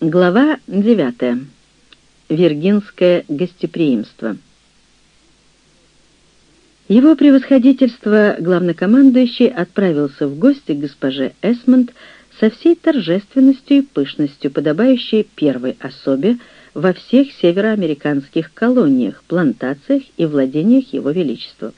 Глава 9. Виргинское гостеприимство. Его превосходительство главнокомандующий отправился в гости к госпоже Эсмонд со всей торжественностью и пышностью, подобающей первой особе во всех североамериканских колониях, плантациях и владениях Его Величества.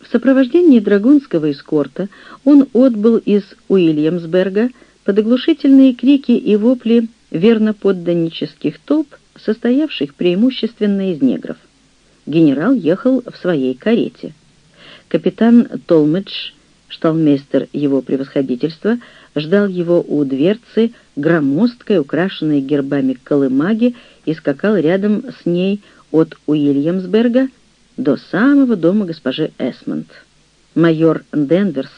В сопровождении драгунского эскорта он отбыл из Уильямсберга под оглушительные крики и вопли верноподданнических толп, состоявших преимущественно из негров. Генерал ехал в своей карете. Капитан Толмедж, шталмейстер его превосходительства, ждал его у дверцы громоздкой, украшенной гербами колымаги, и скакал рядом с ней от Уильямсберга до самого дома госпожи Эсмонд. Майор Денверс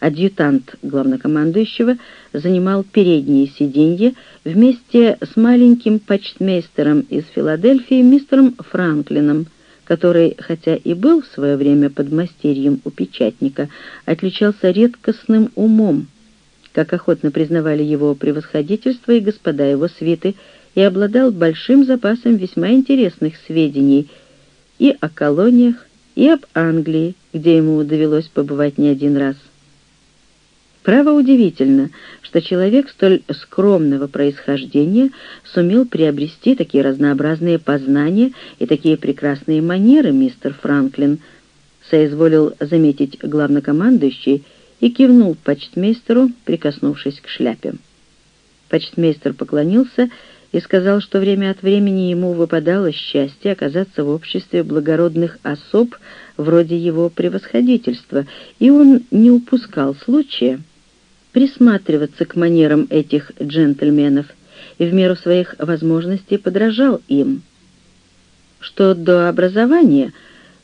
адъютант главнокомандующего, занимал передние сиденья вместе с маленьким почтмейстером из Филадельфии мистером Франклином, который, хотя и был в свое время подмастерьем у печатника, отличался редкостным умом, как охотно признавали его превосходительство и господа его свиты, и обладал большим запасом весьма интересных сведений и о колониях, и об Англии, где ему довелось побывать не один раз. Право удивительно, что человек столь скромного происхождения сумел приобрести такие разнообразные познания и такие прекрасные манеры, мистер Франклин, соизволил заметить главнокомандующий и кивнул почтмейстеру, прикоснувшись к шляпе. Почтмейстер поклонился и сказал, что время от времени ему выпадало счастье оказаться в обществе благородных особ вроде его превосходительства, и он не упускал случая присматриваться к манерам этих джентльменов и в меру своих возможностей подражал им. Что до образования,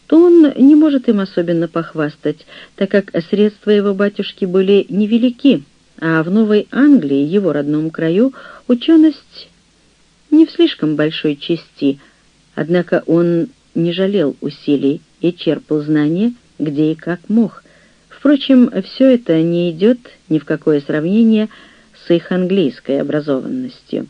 то он не может им особенно похвастать, так как средства его батюшки были невелики, а в Новой Англии, его родном краю, ученость не в слишком большой части, однако он не жалел усилий и черпал знания, где и как мог, Впрочем, все это не идет ни в какое сравнение с их английской образованностью.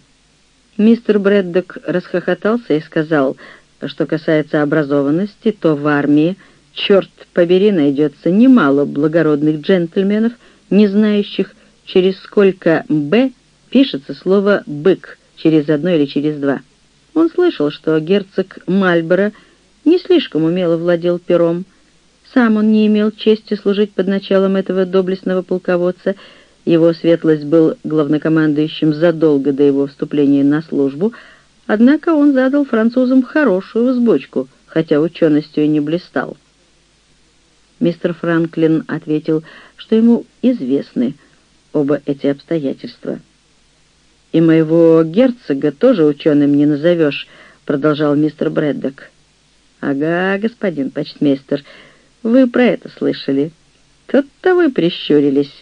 Мистер Брэддок расхохотался и сказал, что касается образованности, то в армии, черт побери, найдется немало благородных джентльменов, не знающих, через сколько «б» пишется слово «бык», через одно или через два. Он слышал, что герцог Мальборо не слишком умело владел пером, сам он не имел чести служить под началом этого доблестного полководца. Его светлость был главнокомандующим задолго до его вступления на службу, однако он задал французам хорошую взбочку, хотя ученостью и не блистал. Мистер Франклин ответил, что ему известны оба эти обстоятельства. «И моего герцога тоже ученым не назовешь», — продолжал мистер Брэддок. «Ага, господин почтмейстер», вы про это слышали? Тут-то вы прищурились».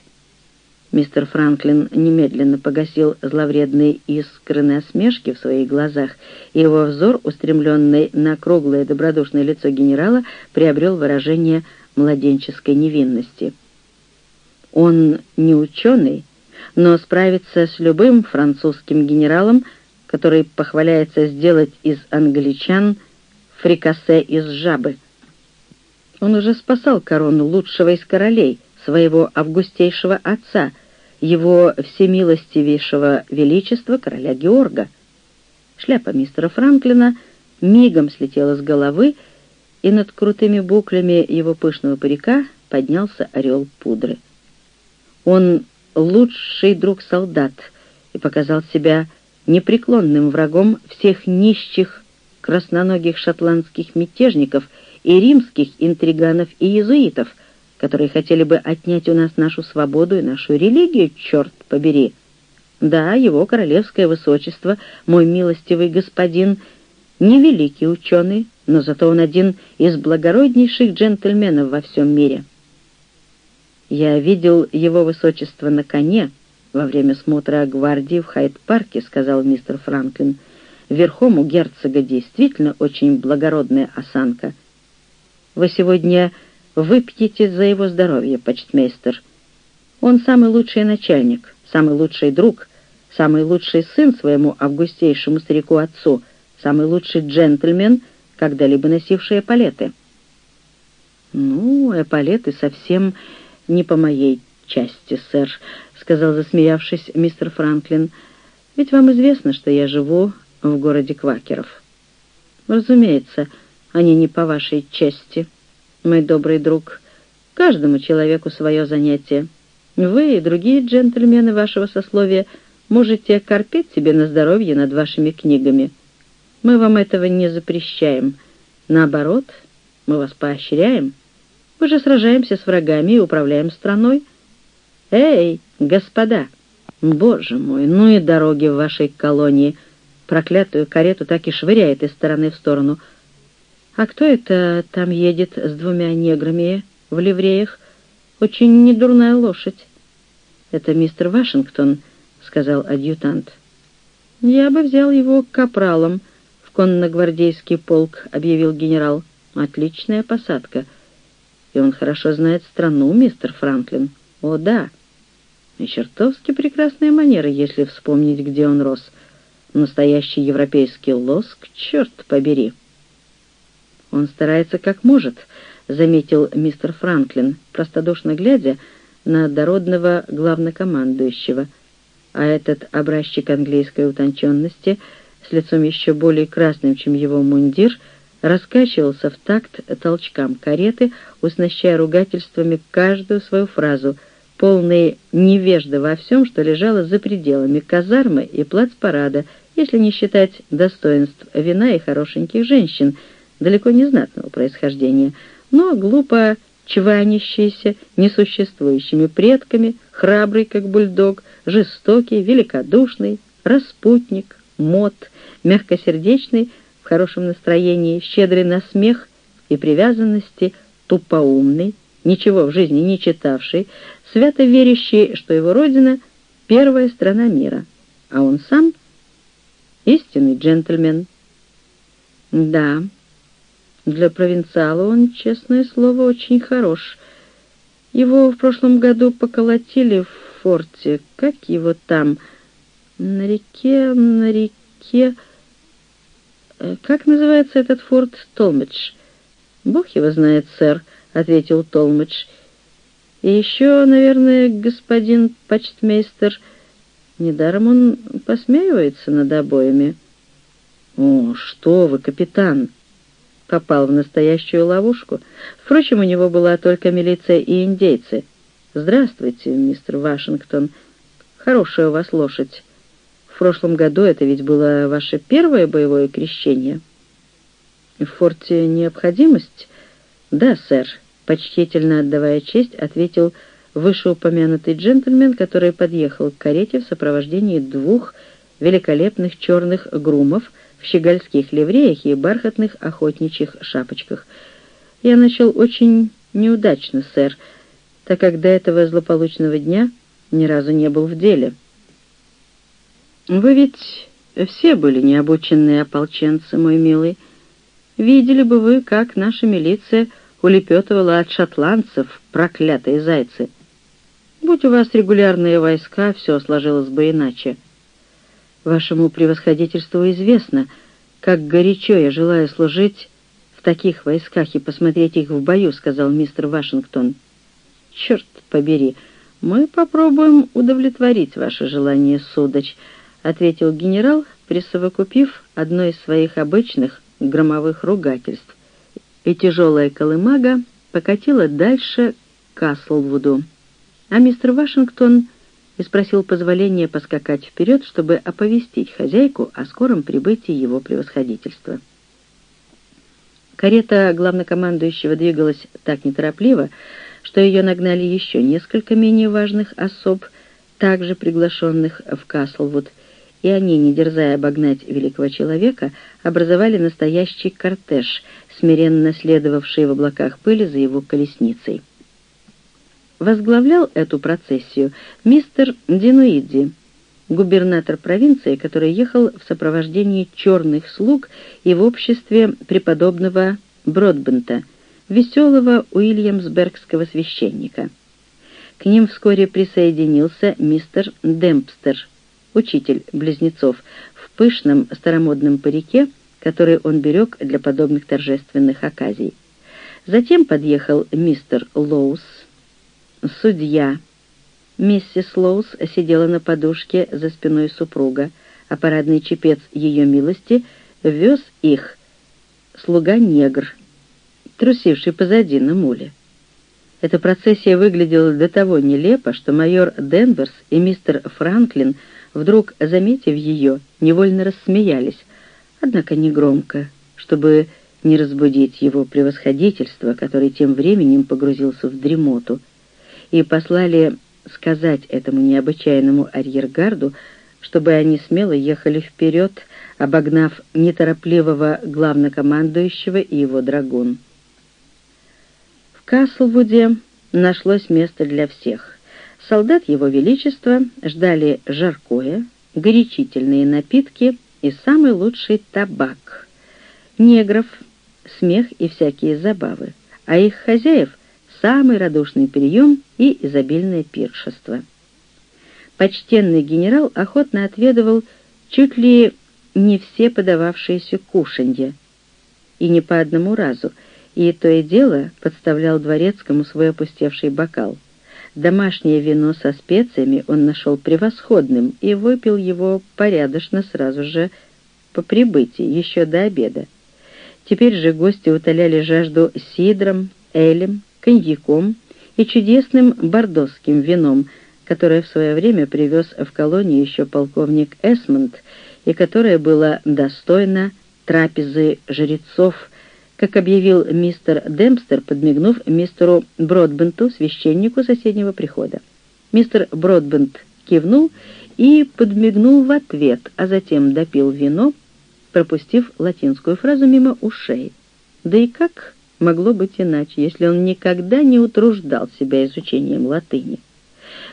Мистер Франклин немедленно погасил зловредные искры насмешки в своих глазах, и его взор, устремленный на круглое добродушное лицо генерала, приобрел выражение младенческой невинности. Он не ученый, но справится с любым французским генералом, который похваляется сделать из англичан фрикасе из жабы. Он уже спасал корону лучшего из королей, своего августейшего отца, его всемилостивейшего величества короля Георга. Шляпа мистера Франклина мигом слетела с головы, и над крутыми буклями его пышного парика поднялся орел пудры. Он лучший друг солдат и показал себя непреклонным врагом всех нищих красноногих шотландских мятежников — и римских интриганов и иезуитов, которые хотели бы отнять у нас нашу свободу и нашу религию, черт побери. Да, его королевское высочество, мой милостивый господин, не великий ученый, но зато он один из благороднейших джентльменов во всем мире. Я видел его высочество на коне во время смотра гвардии в Хайт-парке, сказал мистер Франклин. Верхом у герцога действительно очень благородная осанка — вы сегодня выпьете за его здоровье, почтмейстер. Он самый лучший начальник, самый лучший друг, самый лучший сын своему августейшему старику-отцу, самый лучший джентльмен, когда-либо носивший эполеты. «Ну, эполеты совсем не по моей части, сэр», — сказал, засмеявшись, мистер Франклин. «Ведь вам известно, что я живу в городе Квакеров». «Разумеется, они не по вашей части, мой добрый друг. Каждому человеку свое занятие. Вы и другие джентльмены вашего сословия можете корпеть себе на здоровье над вашими книгами. Мы вам этого не запрещаем. Наоборот, мы вас поощряем. Мы же сражаемся с врагами и управляем страной. Эй, господа! Боже мой, ну и дороги в вашей колонии. Проклятую карету так и швыряет из стороны в сторону. А кто это там едет с двумя неграми в ливреях? Очень недурная лошадь. Это мистер Вашингтон, — сказал адъютант. «Я бы взял его капралом в конногвардейский полк», — объявил генерал. «Отличная посадка. И он хорошо знает страну, мистер Франклин. О, да. И чертовски прекрасные манеры, если вспомнить, где он рос. Настоящий европейский лоск, черт побери». «Он старается как может», — заметил мистер Франклин, простодушно глядя на дородного главнокомандующего — а этот образчик английской утонченности с лицом еще более красным, чем его мундир, раскачивался в такт толчкам кареты, уснащая ругательствами каждую свою фразу, полные невежды во всем, что лежало за пределами казармы и плацпарада, если не считать достоинств вина и хорошеньких женщин, далеко не знатного происхождения, но глупо чванящийся несуществующими предками, храбрый, как бульдог, жестокий, великодушный, распутник, мод, мягкосердечный, в хорошем настроении, щедрый на смех и привязанности, тупоумный, ничего в жизни не читавший, свято верящий, что его родина — первая страна мира, а он сам — истинный джентльмен. Да, для провинциала он, честное слово, очень хорош. Его в прошлом году поколотили в форте. Как его там? На реке, на реке... Э, как называется этот форт Толмидж? Бог его знает, сэр, — ответил Толмидж. И еще, наверное, господин почтмейстер... Недаром он посмеивается над обоями. «О, что вы, капитан!» Попал в настоящую ловушку. Впрочем, у него была только милиция и индейцы. «Здравствуйте, мистер Вашингтон. Хорошая у вас лошадь. В прошлом году это ведь было ваше первое боевое крещение». «В форте необходимость?» «Да, сэр», — почтительно отдавая честь, ответил вышеупомянутый джентльмен, который подъехал к карете в сопровождении двух великолепных черных грумов — в щегольских ливреях и бархатных охотничьих шапочках. Я начал очень неудачно, сэр, так как до этого злополучного дня ни разу не был в деле. Вы ведь все были необученные ополченцы, мой милый. Видели бы вы, как наша милиция улепетывала от шотландцев, проклятые зайцы. Будь у вас регулярные войска, все сложилось бы иначе. Вашему превосходительству известно, как горячо я желаю служить в таких войсках и посмотреть их в бою», — сказал мистер Вашингтон. «Черт побери, мы попробуем удовлетворить ваше желание, судач», — ответил генерал, присовокупив одно из своих обычных громовых ругательств. И тяжелая колымага покатила дальше к Каслвуду. А мистер Вашингтон и спросил позволения поскакать вперед, чтобы оповестить хозяйку о скором прибытии его превосходительства. Карета главнокомандующего двигалась так неторопливо, что ее нагнали еще несколько менее важных особ, также приглашенных в Каслвуд, и они, не дерзая обогнать великого человека, образовали настоящий кортеж, смиренно следовавший в облаках пыли за его колесницей. Возглавлял эту процессию мистер Динуидзи, губернатор провинции, который ехал в сопровождении черных слуг и в обществе преподобного Бродбента, веселого уильямсбергского священника. К ним вскоре присоединился мистер Демпстер, учитель близнецов, в пышном старомодном парике, который он берег для подобных торжественных оказий. Затем подъехал мистер Лоус, судья. Миссис Лоус сидела на подушке за спиной супруга, а парадный чепец ее милости вез их слуга-негр, трусивший позади на муле. Эта процессия выглядела до того нелепо, что майор Денверс и мистер Франклин, вдруг заметив ее, невольно рассмеялись, однако не громко, чтобы не разбудить его превосходительство, который тем временем погрузился в дремоту, и послали сказать этому необычайному арьергарду, чтобы они смело ехали вперед, обогнав неторопливого главнокомандующего и его драгун. В Каслвуде нашлось место для всех. Солдат Его Величества ждали жаркое, горячительные напитки и самый лучший табак, негров, смех и всякие забавы, а их хозяев — самый радушный прием и изобильное пиршество. Почтенный генерал охотно отведывал чуть ли не все подававшиеся кушанья, и не по одному разу — и то и дело подставлял дворецкому свой опустевший бокал. Домашнее вино со специями он нашел превосходным и выпил его порядочно сразу же по прибытии, еще до обеда. Теперь же гости утоляли жажду сидром, элем, коньяком и чудесным бордосским вином, которое в свое время привез в колонию еще полковник Эсмонд и которое было достойно трапезы жрецов, как объявил мистер Демпстер, подмигнув мистеру Бродбенту, священнику соседнего прихода. Мистер Бродбент кивнул и подмигнул в ответ, а затем допил вино, пропустив латинскую фразу мимо ушей. Да и как могло быть иначе, если он никогда не утруждал себя изучением латыни?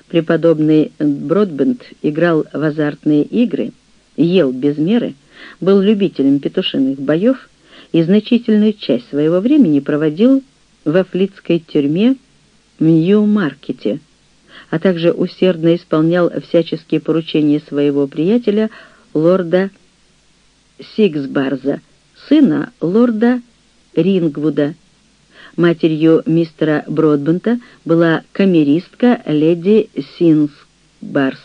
Преподобный Бродбент играл в азартные игры, ел без меры, был любителем петушиных боев и значительную часть своего времени проводил в Афлитской тюрьме в Нью-Маркете, а также усердно исполнял всяческие поручения своего приятеля, лорда Сиксбарза, сына лорда Рингвуда. Матерью мистера Бродбента была камеристка леди Синсбарс.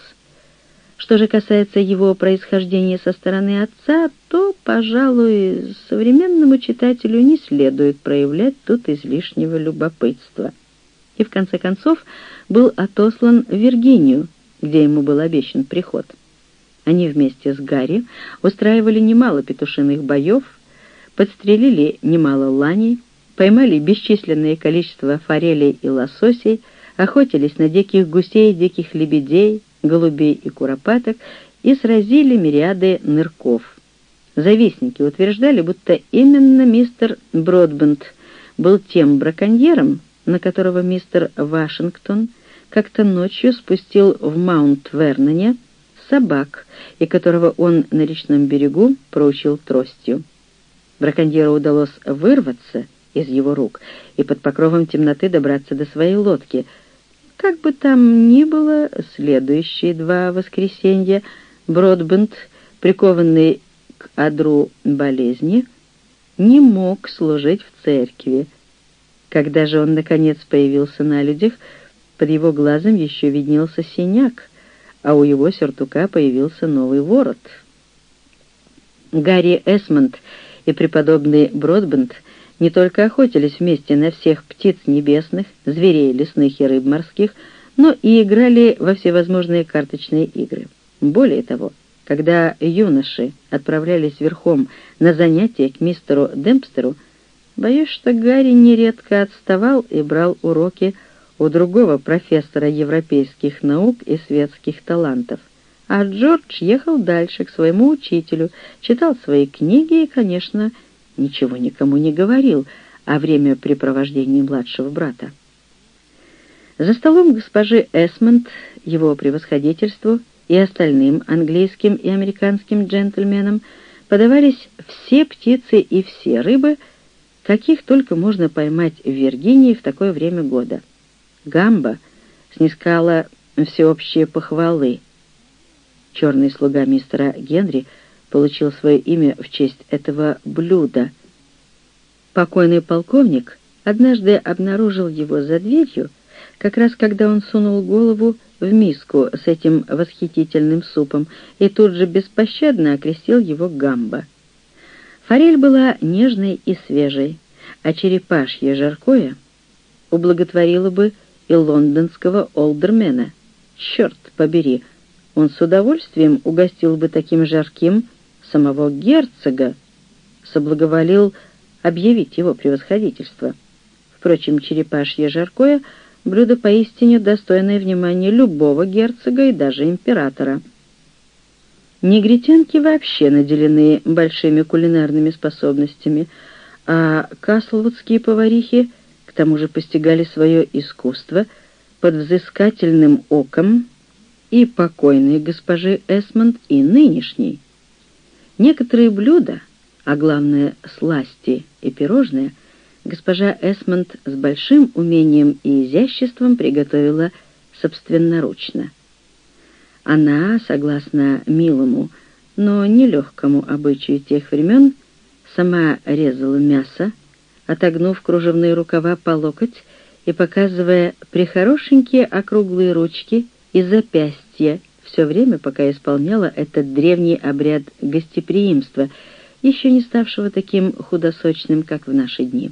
Что же касается его происхождения со стороны отца, то, пожалуй, современному читателю не следует проявлять тут излишнего любопытства. И в конце концов был отослан в Виргинию, где ему был обещан приход. Они вместе с Гарри устраивали немало петушиных боев, подстрелили немало ланей, поймали бесчисленное количество форелей и лососей, охотились на диких гусей диких лебедей, голубей и куропаток и сразили мириады нырков. Завистники утверждали, будто именно мистер Бродбент был тем браконьером, на которого мистер Вашингтон как-то ночью спустил в Маунт-Верноне собак, и которого он на речном берегу проучил тростью. Браконьеру удалось вырваться из его рук и под покровом темноты добраться до своей лодки — как бы там ни было, следующие два воскресенья Бродбенд, прикованный к одру болезни, не мог служить в церкви. Когда же он, наконец, появился на людях, под его глазом еще виднелся синяк, а у его сюртука появился новый ворот. Гарри Эсмонд и преподобный Бродбенд — не только охотились вместе на всех птиц небесных, зверей лесных и рыб морских, но и играли во всевозможные карточные игры. Более того, когда юноши отправлялись верхом на занятия к мистеру Демпстеру, боюсь, что Гарри нередко отставал и брал уроки у другого профессора европейских наук и светских талантов. А Джордж ехал дальше, к своему учителю, читал свои книги и, конечно, ничего никому не говорил о времяпрепровождении младшего брата. За столом госпожи Эсмонд, его превосходительству и остальным английским и американским джентльменам подавались все птицы и все рыбы, каких только можно поймать в Виргинии в такое время года. Гамба снискала всеобщие похвалы. Черный слуга мистера Генри, получил свое имя в честь этого блюда. Покойный полковник однажды обнаружил его за дверью, как раз когда он сунул голову в миску с этим восхитительным супом и тут же беспощадно окрестил его гамбо. Форель была нежной и свежей, а черепашье жаркое ублаготворило бы и лондонского олдермена. Черт побери, он с удовольствием угостил бы таким жарким самого герцога, соблаговолил объявить его превосходительство. Впрочем, черепашье жаркое — блюдо поистине достойное внимания любого герцога и даже императора. Негритянки вообще наделены большими кулинарными способностями, а каслвудские поварихи к тому же постигали свое искусство под взыскательным оком и покойной госпожи Эсмонд, и нынешней. Некоторые блюда, а главное сласти и пирожные — госпожа Эсмонд с большим умением и изяществом приготовила собственноручно. Она, согласно милому, но нелегкому обычаю тех времен, сама резала мясо, отогнув кружевные рукава по локоть и показывая прихорошенькие округлые ручки и запястья все время, пока исполняла этот древний обряд гостеприимства, еще не ставшего таким худосочным, как в наши дни.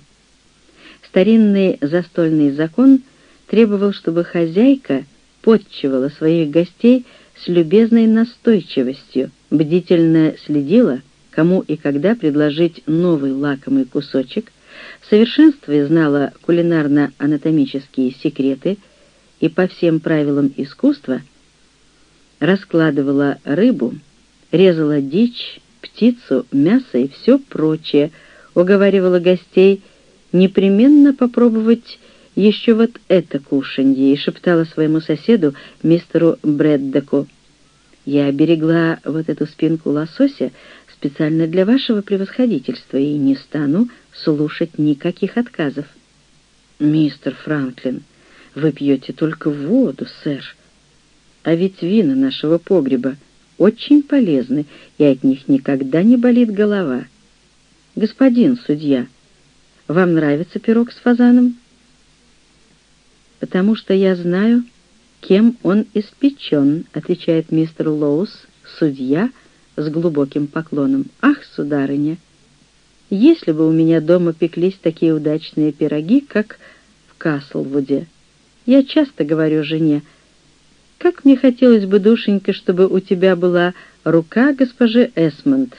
Старинный застольный закон требовал, чтобы хозяйка подчивала своих гостей с любезной настойчивостью, бдительно следила, кому и когда предложить новый лакомый кусочек, в совершенстве знала кулинарно-анатомические секреты и по всем правилам искусства раскладывала рыбу, резала дичь, птицу, мясо и все прочее, уговаривала гостей непременно попробовать еще вот это кушанье, и шептала своему соседу, мистеру Бреддеку. «Я берегла вот эту спинку лосося специально для вашего превосходительства и не стану слушать никаких отказов». «Мистер Франклин, вы пьете только воду, сэр. А ведь вина нашего погреба очень полезны, и от них никогда не болит голова. Господин судья, — вам нравится пирог с фазаном? Потому что я знаю, кем он испечен, отвечает мистер Лоус, судья, с глубоким поклоном. Ах, сударыня, если бы у меня дома пеклись такие удачные пироги, как в Каслвуде. Я часто говорю жене, как мне хотелось бы, душенька, чтобы у тебя была рука госпожи Эсмонд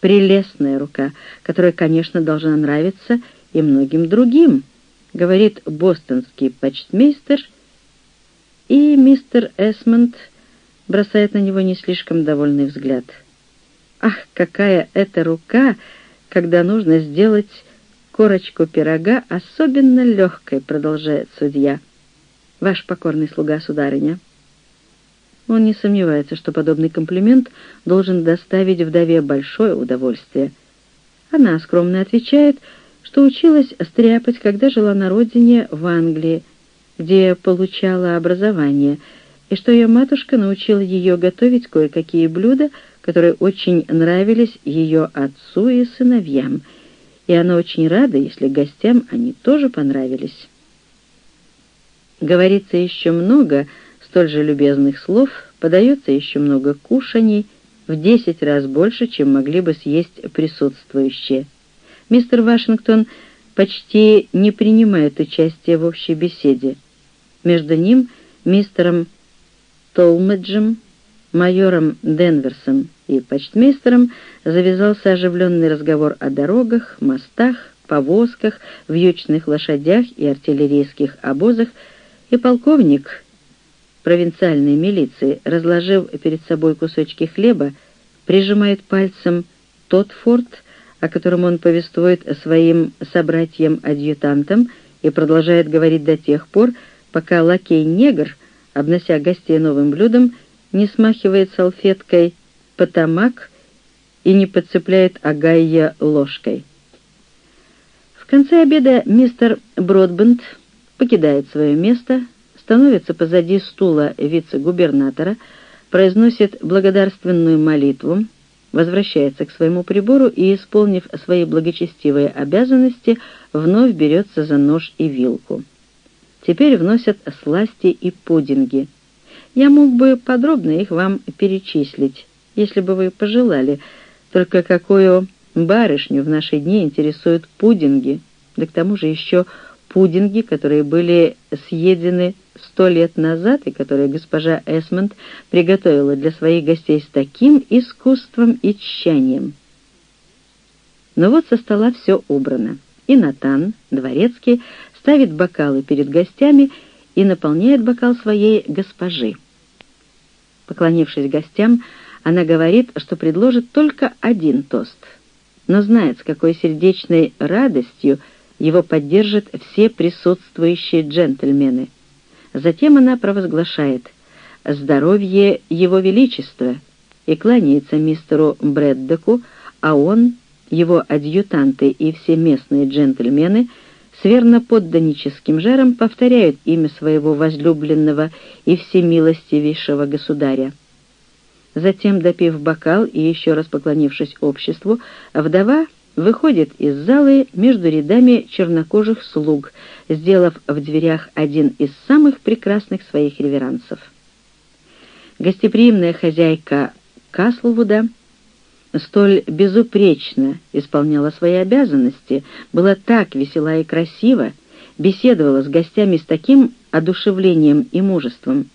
прелестная рука, которая, конечно, должна нравиться и многим другим, говорит бостонский почтмейстер, и мистер Эсмонд бросает на него не слишком довольный взгляд. Ах, какая это рука, когда нужно сделать корочку пирога особенно легкой, продолжает судья. Ваш покорный слуга, сударыня. Он не сомневается, что подобный комплимент должен доставить вдове большое удовольствие. Она скромно отвечает, что училась стряпать, когда жила на родине в Англии, где получала образование, и что ее матушка научила ее готовить кое-какие блюда, которые очень нравились ее отцу и сыновьям, и она очень рада, если гостям они тоже понравились. Говорится еще много столь же любезных слов подается еще много кушаний, в десять раз больше, чем могли бы съесть присутствующие. Мистер Вашингтон почти не принимает участия в общей беседе. Между ним, мистером Толмеджем, майором Денверсом и почтмейстером завязался оживленный разговор о дорогах, мостах, повозках, вьючных лошадях и артиллерийских обозах, и полковник провинциальной милиции, разложив перед собой кусочки хлеба, прижимает пальцем тот форт, о котором он повествует своим собратьям-адъютантам и продолжает говорить до тех пор, пока лакей-негр, обнося гостей новым блюдом, не смахивает салфеткой потамак и не подцепляет агайя ложкой. В конце обеда мистер Бродбенд покидает свое место, становится позади стула вице-губернатора, произносит благодарственную молитву, возвращается к своему прибору и, исполнив свои благочестивые обязанности, вновь берется за нож и вилку. Теперь вносят сласти и пудинги. Я мог бы подробно их вам перечислить, если бы вы пожелали, только какую барышню в наши дни интересуют пудинги, да к тому же еще пудинги, которые были съедены сто лет назад и которые госпожа Эсмонд приготовила для своих гостей с таким искусством и тщанием. Но вот со стола все убрано, и Натан, дворецкий, ставит бокалы перед гостями и наполняет бокал своей госпожи. Поклонившись гостям, она говорит, что предложит только один тост, но знает, с какой сердечной радостью его поддержат все присутствующие джентльмены. Затем она провозглашает «Здоровье Его Величества» и кланяется мистеру Брэддоку, а он, его адъютанты и все местные джентльмены с верноподданническим жаром повторяют имя своего возлюбленного и всемилостивейшего государя. Затем, допив бокал и еще раз поклонившись обществу, вдова выходит из залы между рядами чернокожих слуг, сделав в дверях один из самых прекрасных своих реверансов. Гостеприимная хозяйка Каслвуда столь безупречно исполняла свои обязанности, была так весела и красива, беседовала с гостями с таким одушевлением и мужеством,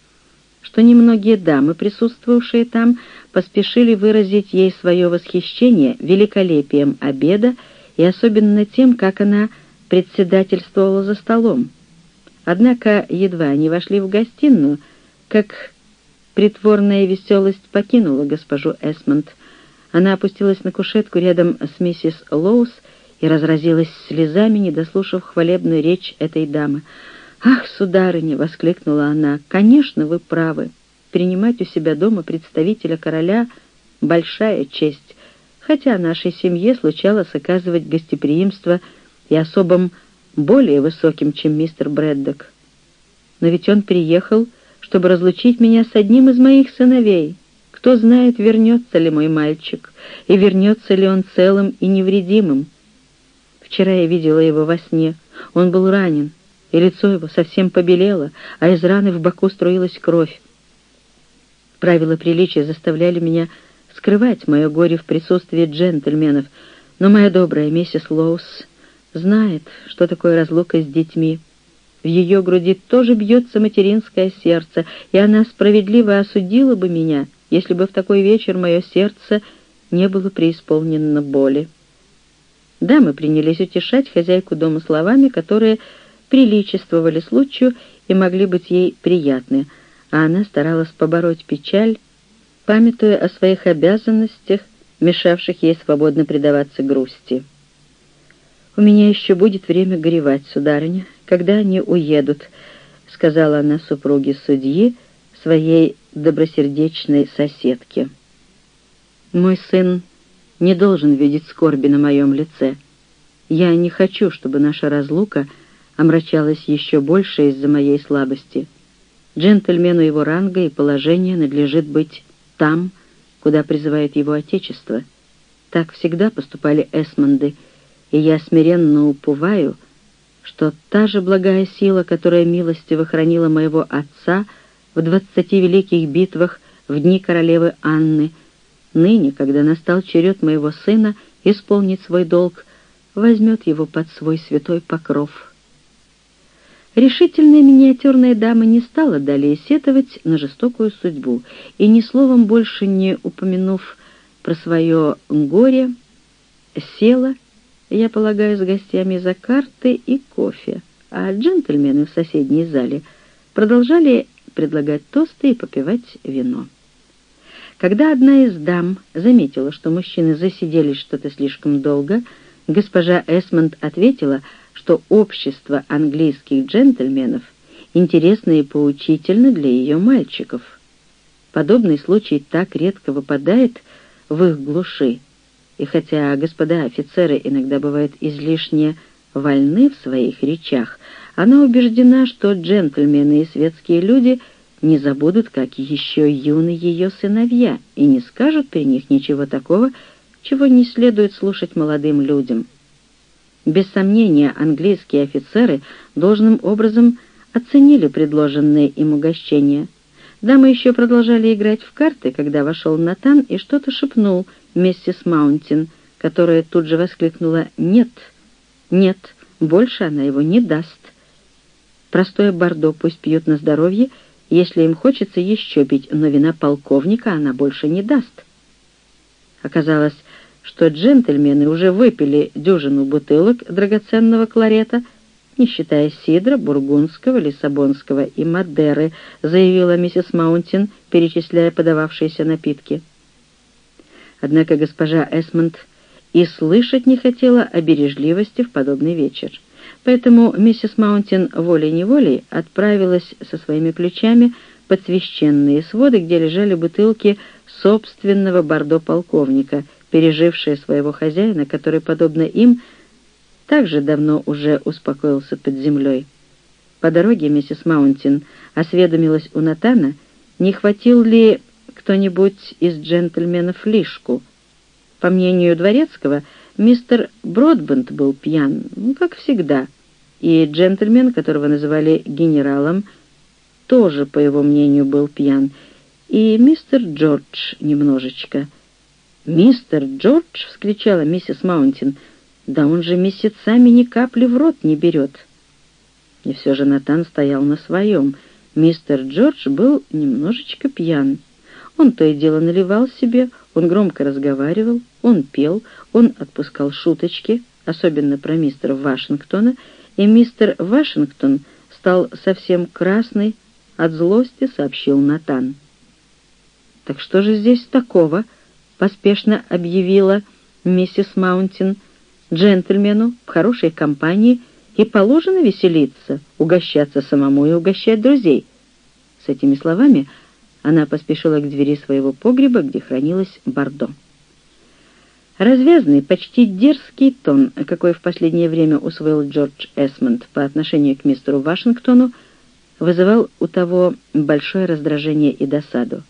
что немногие дамы, присутствовавшие там, поспешили выразить ей свое восхищение великолепием обеда и особенно тем, как она председательствовала за столом. Однако едва они вошли в гостиную, как притворная веселость покинула госпожу Эсмонд. Она опустилась на кушетку рядом с миссис Лоус и разразилась слезами, не дослушав хвалебную речь этой дамы. «Ах, сударыня!» — воскликнула она. «Конечно, вы правы. Принимать у себя дома представителя короля — большая честь, хотя нашей семье случалось оказывать гостеприимство и особым более высоким, чем мистер Брэддок. Но ведь он приехал, чтобы разлучить меня с одним из моих сыновей. Кто знает, вернется ли мой мальчик, и вернется ли он целым и невредимым. Вчера я видела его во сне. Он был ранен, и лицо его совсем побелело, а из раны в боку струилась кровь. Правила приличия заставляли меня скрывать мое горе в присутствии джентльменов, но моя добрая миссис Лоус знает, что такое разлука с детьми. В ее груди тоже бьется материнское сердце, и она справедливо осудила бы меня, если бы в такой вечер мое сердце не было преисполнено боли. Дамы принялись утешать хозяйку дома словами, которые приличествовали случаю и могли быть ей приятны, а она старалась побороть печаль, памятуя о своих обязанностях, мешавших ей свободно предаваться грусти. «У меня еще будет время горевать, сударыня, когда они уедут», — сказала она супруге судьи, своей добросердечной соседке. «Мой сын не должен видеть скорби на моем лице. Я не хочу, чтобы наша разлука — омрачалась еще больше из-за моей слабости. Джентльмену его ранга и положения надлежит быть там, куда призывает его отечество. Так всегда поступали эсмонды, и я смиренно уповаю, что та же благая сила, которая милостиво хранила моего отца в двадцати великих битвах в дни королевы Анны, ныне, когда настал черед моего сына исполнить свой долг, возьмет его под свой святой покров». Решительная миниатюрная дама не стала далее сетовать на жестокую судьбу и, ни словом больше не упомянув про свое горе, села, я полагаю, с гостями за карты и кофе, а джентльмены в соседней зале продолжали предлагать тосты и попивать вино. Когда одна из дам заметила, что мужчины засиделись что-то слишком долго, госпожа Эсмонд ответила — что общество английских джентльменов интересно и поучительно для ее мальчиков. Подобный случай так редко выпадает в их глуши, и хотя господа офицеры иногда бывают излишне вольны в своих речах, она убеждена, что джентльмены и светские люди не забудут, как еще юны ее сыновья, и не скажут при них ничего такого, чего не следует слушать молодым людям. Без сомнения, английские офицеры должным образом оценили предложенные им угощения. Дамы еще продолжали играть в карты, когда вошел Натан и что-то шепнул миссис Маунтин, которая тут же воскликнула «Нет, нет, больше она его не даст». Простое бордо пусть пьют на здоровье, если им хочется еще пить, но вина полковника она больше не даст. Оказалось, что джентльмены уже выпили дюжину бутылок драгоценного кларета, не считая сидра, бургундского, лиссабонского и мадеры, заявила миссис Маунтин, перечисляя подававшиеся напитки. Однако госпожа Эсмонд и слышать не хотела о бережливости в подобный вечер. Поэтому миссис Маунтин волей-неволей отправилась со своими ключами под священные своды, где лежали бутылки собственного бордо полковника, пережившие своего хозяина, который, подобно им, также давно уже успокоился под землей. По дороге миссис Маунтин осведомилась у Натана, не хватил ли кто-нибудь из джентльменов лишку. По мнению Дворецкого, Мистер Бродбент был пьян, ну, как всегда, и джентльмен, которого называли генералом, тоже, по его мнению, был пьян, и мистер Джордж немножечко. «Мистер Джордж!» — вскричала миссис Маунтин. «Да он же месяцами ни капли в рот не берет!» И все же Натан стоял на своем. Мистер Джордж был немножечко пьян. Он то и дело наливал себе, он громко разговаривал, он пел, он отпускал шуточки, особенно про мистера Вашингтона, и мистер Вашингтон стал совсем красный, от злости сообщил Натан. «Так что же здесь такого?» — поспешно объявила миссис Маунтин. «Джентльмену в хорошей компании и положено веселиться, угощаться самому и угощать друзей». С этими словами она поспешила к двери своего погреба, где хранилась бордо. Развязный, почти дерзкий тон, какой в последнее время усвоил Джордж Эсмонд по отношению к мистеру Вашингтону, вызывал у того большое раздражение и досаду.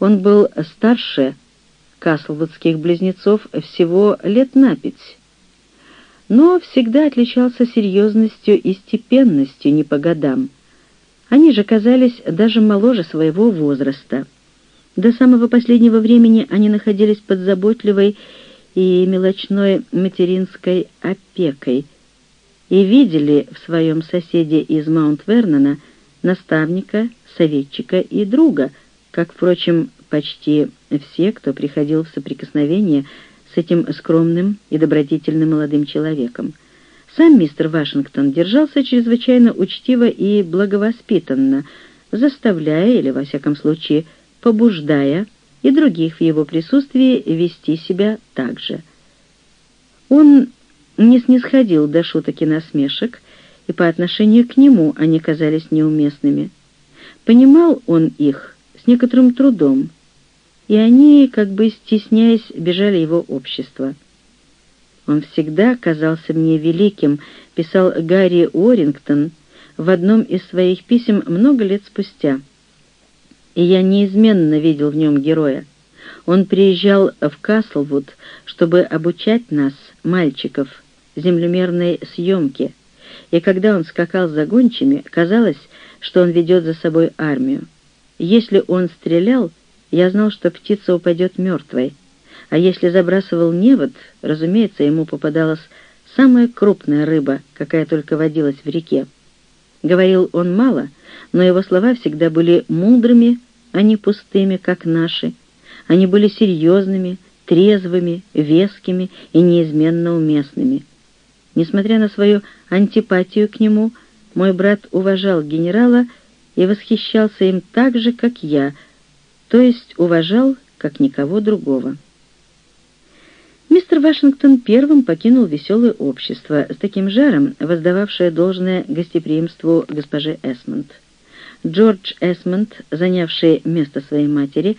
Он был старше каслвудских близнецов всего лет на пять, но всегда отличался серьезностью и степенностью не по годам, они же казались даже моложе своего возраста. До самого последнего времени они находились под заботливой и мелочной материнской опекой и видели в своем соседе из Маунт-Вернона наставника, советчика и друга, как, впрочем, почти все, кто приходил в соприкосновение с этим скромным и добродетельным молодым человеком — сам мистер Вашингтон держался чрезвычайно учтиво и благовоспитанно, заставляя, или, во всяком случае, побуждая и других в его присутствии вести себя так же. Он не снисходил до шуток и насмешек, и по отношению к нему они казались неуместными. Понимал он их с некоторым трудом, и они, как бы стесняясь, бежали его общества. «Он всегда казался мне великим», — писал Гарри Уоррингтон в одном из своих писем много лет спустя. «И я неизменно видел в нем героя. Он приезжал в Каслвуд, чтобы обучать нас, мальчиков, землемерной съемке, и когда он скакал за гончими, казалось, что он ведет за собой армию. Если он стрелял, я знал, что птица упадет мертвой, а если забрасывал невод, разумеется, ему попадалась самая крупная рыба, какая только водилась в реке. Говорил он мало, но его слова всегда были мудрыми, а не пустыми, как наши. Они были серьезными, трезвыми, вескими и неизменно уместными. Несмотря на свою антипатию к нему, мой брат уважал генерала и восхищался им так же, как я, то есть уважал, как никого другого. Мистер Вашингтон первым покинул веселое общество, с таким жаром воздававшее должное гостеприимству госпожи Эсмонд. Джордж Эсмонд, занявший место своей матери,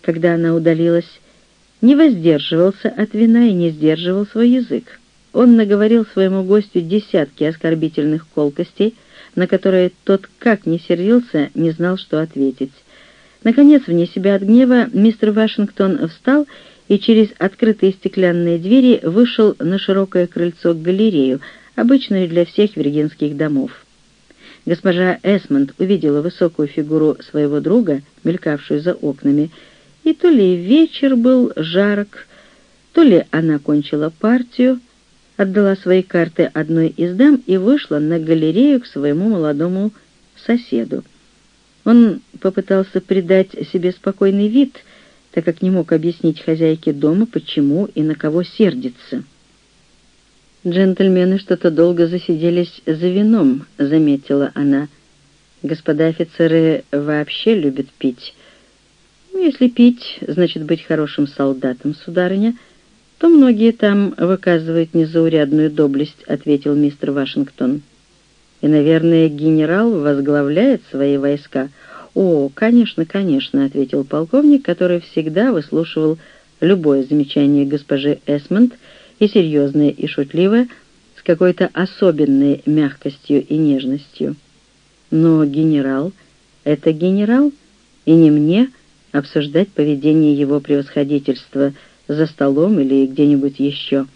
когда она удалилась, не воздерживался от вина и не сдерживал свой язык. Он наговорил своему гостю десятки оскорбительных колкостей, на которое тот как не сердился, не знал, что ответить. Наконец, вне себя от гнева, мистер Вашингтон встал и через открытые стеклянные двери вышел на широкое крыльцо к галерею, обычную для всех виргинских домов. Госпожа Эсмонд увидела высокую фигуру своего друга, мелькавшую за окнами, и то ли вечер был жарок, то ли она кончила партию, отдала свои карты одной из дам и вышла на галерею к своему молодому соседу. Он попытался придать себе спокойный вид, так как не мог объяснить хозяйке дома, почему и на кого сердится. «Джентльмены что-то долго засиделись за вином», — заметила она. «Господа офицеры вообще любят пить. Ну, если пить, значит быть хорошим солдатом, сударыня, то многие там выказывают незаурядную доблесть», — ответил мистер Вашингтон. «И, наверное, генерал возглавляет свои войска». «О, конечно, конечно», — ответил полковник, который всегда выслушивал любое замечание госпожи Эсмонд — и серьезное, и шутливое, с какой-то особенной мягкостью и нежностью. Но генерал — это генерал, и не мне обсуждать поведение его превосходительства за столом или где-нибудь еще.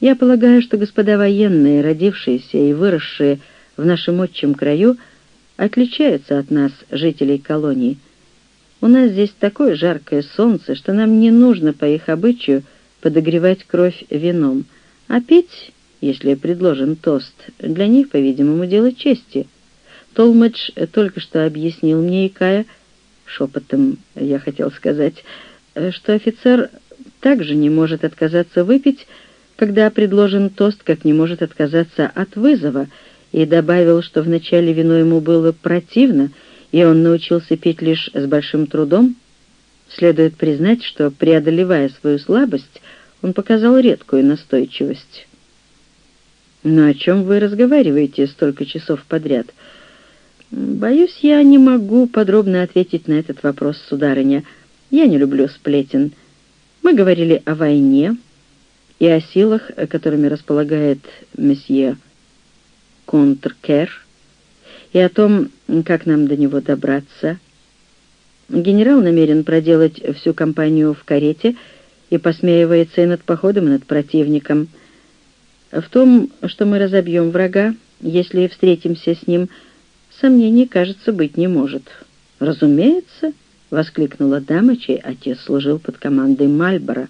Я полагаю, что господа военные, родившиеся и выросшие в нашем отчим краю, отличаются от нас, жителей колонии. У нас здесь такое жаркое солнце, что нам не нужно по их обычаю подогревать кровь вином, а пить, если предложен тост, для них, по-видимому, дело чести. Толмач только что объяснил мне, Икая, шепотом я хотел сказать, что офицер также не может отказаться выпить, когда предложен тост, как не может отказаться от вызова, и добавил, что вначале вино ему было противно, и он научился пить лишь с большим трудом, Следует признать, что, преодолевая свою слабость, он показал редкую настойчивость. «Но о чем вы разговариваете столько часов подряд?» «Боюсь, я не могу подробно ответить на этот вопрос, сударыня. Я не люблю сплетен. Мы говорили о войне и о силах, которыми располагает месье Контркер, и о том, как нам до него добраться». Генерал намерен проделать всю кампанию в карете и посмеивается и над походом, и над противником. В том, что мы разобьем врага, если встретимся с ним, сомнений, кажется, быть не может. «Разумеется», — воскликнула дама, чей отец служил под командой Мальбора.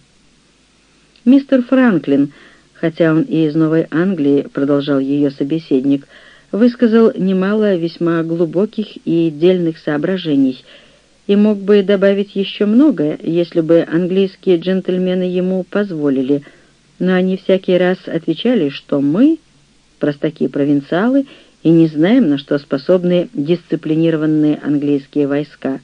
«Мистер Франклин, хотя он и из Новой Англии, — продолжал ее собеседник, — высказал немало весьма глубоких и дельных соображений — и мог бы добавить еще многое, если бы английские джентльмены ему позволили, но они всякий раз отвечали, что мы, простаки-провинциалы, и не знаем, на что способны дисциплинированные английские войска.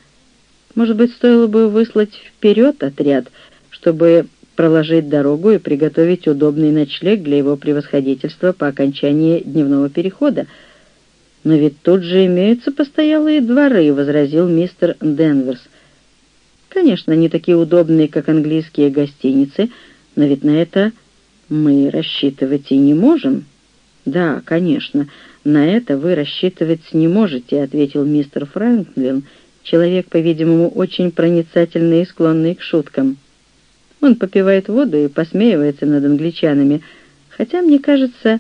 Может быть, стоило бы выслать вперед отряд, чтобы проложить дорогу и приготовить удобный ночлег для его превосходительства по окончании дневного перехода, «Но ведь тут же имеются постоялые дворы», — возразил мистер Денверс. «Конечно, не такие удобные, как английские гостиницы, но ведь на это мы рассчитывать и не можем». «Да, конечно, на это вы рассчитывать не можете», — ответил мистер Франклин, человек, по-видимому, очень проницательный и склонный к шуткам. Он попивает воду и посмеивается над англичанами, хотя, мне кажется,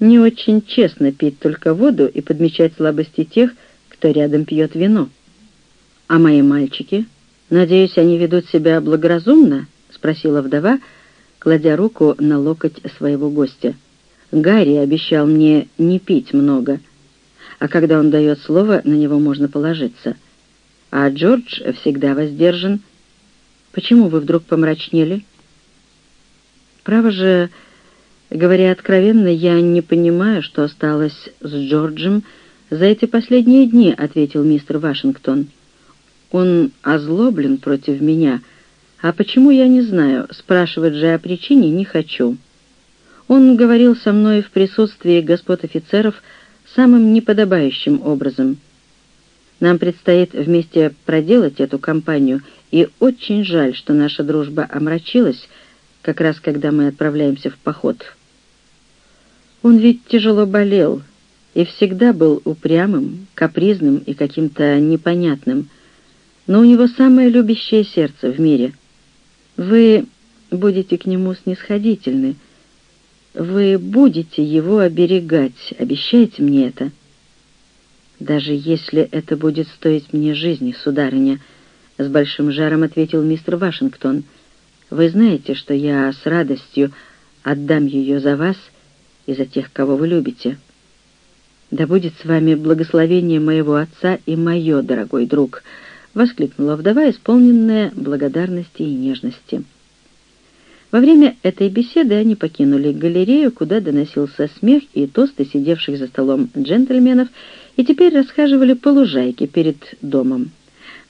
не очень честно пить только воду и подмечать слабости тех, кто рядом пьет вино. «А мои мальчики? Надеюсь, они ведут себя благоразумно?» — спросила вдова, кладя руку на локоть своего гостя. «Гарри обещал мне не пить много, а когда он дает слово, на него можно положиться. А Джордж всегда воздержан. Почему вы вдруг помрачнели?» «Право же...» Говоря откровенно, я не понимаю, что осталось с Джорджем за эти последние дни, ответил мистер Вашингтон. Он озлоблен против меня. А почему, я не знаю. Спрашивать же о причине не хочу. Он говорил со мной в присутствии господ офицеров самым неподобающим образом. Нам предстоит вместе проделать эту кампанию, и очень жаль, что наша дружба омрачилась, как раз когда мы отправляемся в поход». «Он ведь тяжело болел, и всегда был упрямым, капризным и каким-то непонятным, но у него самое любящее сердце в мире. Вы будете к нему снисходительны, вы будете его оберегать, обещайте мне это. Даже если это будет стоить мне жизни, сударыня, — с большим жаром ответил мистер Вашингтон. «Вы знаете, что я с радостью отдам ее за вас и за тех, кого вы любите. Да будет с вами благословение моего отца и мое, дорогой друг», — воскликнула вдова, исполненная благодарности и нежности. Во время этой беседы они покинули галерею, куда доносился смех и тосты сидевших за столом джентльменов, и теперь расхаживали по лужайке перед домом.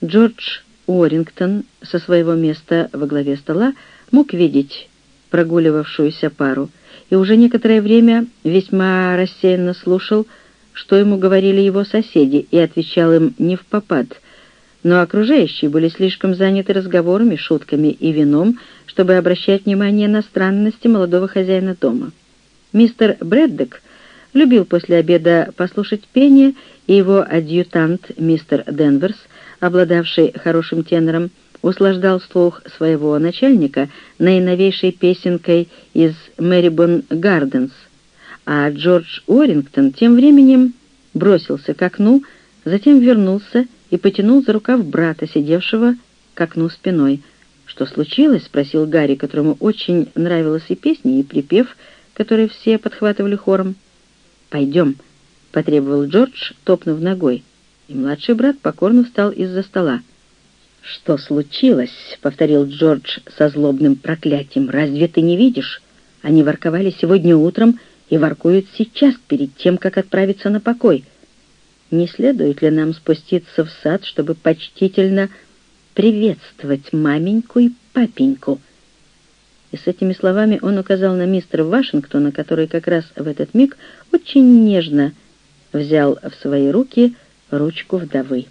Джордж Уоррингтон со своего места во главе стола мог видеть прогуливавшуюся пару и уже некоторое время весьма рассеянно слушал, что ему говорили его соседи, и отвечал им не в попад, но окружающие были слишком заняты разговорами, шутками и вином, чтобы обращать внимание на странности молодого хозяина дома. Мистер Брэддек любил после обеда послушать пение, и его адъютант мистер Денверс обладавший хорошим тенором, услаждал слух своего начальника наиновейшей песенкой из «Мэрибон Гарденс», а Джордж Уоррингтон тем временем бросился к окну, затем вернулся и потянул за рукав брата, сидевшего к окну спиной. «Что случилось?» — спросил Гарри, которому очень нравилась и песня, и припев, который все подхватывали хором. «Пойдем», — потребовал Джордж, топнув ногой младший брат покорно встал из-за стола. «Что случилось?» — повторил Джордж со злобным проклятием. «Разве ты не видишь? Они ворковали сегодня утром и воркуют сейчас, перед тем, как отправиться на покой. Не следует ли нам спуститься в сад, чтобы почтительно приветствовать маменьку и папеньку?» И с этими словами он указал на мистера Вашингтона, который как раз в этот миг очень нежно взял в свои руки ручку вдовы.